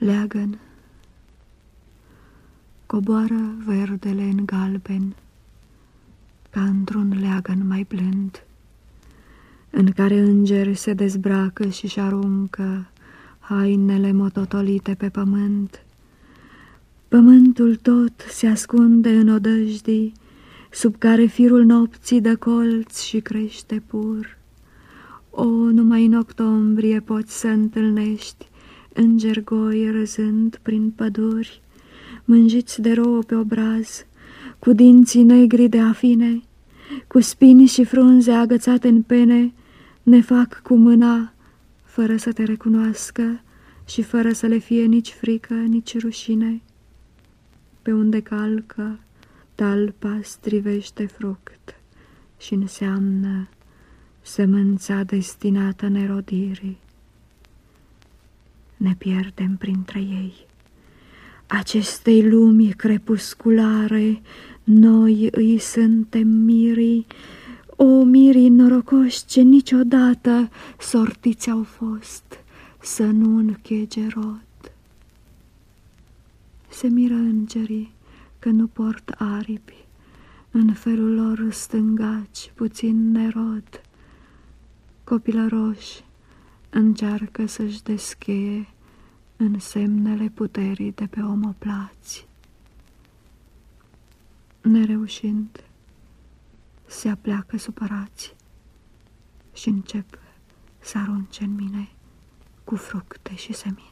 Leagăn Coboară verdele în galben, Ca într-un leagăn mai blând, În care îngeri se dezbracă și-și aruncă Hainele mototolite pe pământ. Pământul tot se ascunde în odăjdii, Sub care firul nopții dă colț și crește pur. O, numai în octombrie poți să întâlnești Îngergoi răzând prin păduri, Mânjiți de rouă pe obraz, Cu dinții negri de afine, Cu spini și frunze agățate în pene, Ne fac cu mâna, fără să te recunoască Și fără să le fie nici frică, nici rușine. Pe unde calcă, talpa strivește fruct și înseamnă Sămânța destinată nerodirii ne pierdem printre ei. Acestei lumi crepusculare, noi îi suntem mirii, o mirii norocoși ce niciodată sortiți au fost să nu închege rod. Se miră îngerii că nu port aripi, în felul lor stângaci, puțin nerod. Copilăroși încearcă să-și descheie în semnele puterii de pe omoplați. Nereușind, se apleacă supărați și încep să arunce în mine cu fructe și semințe.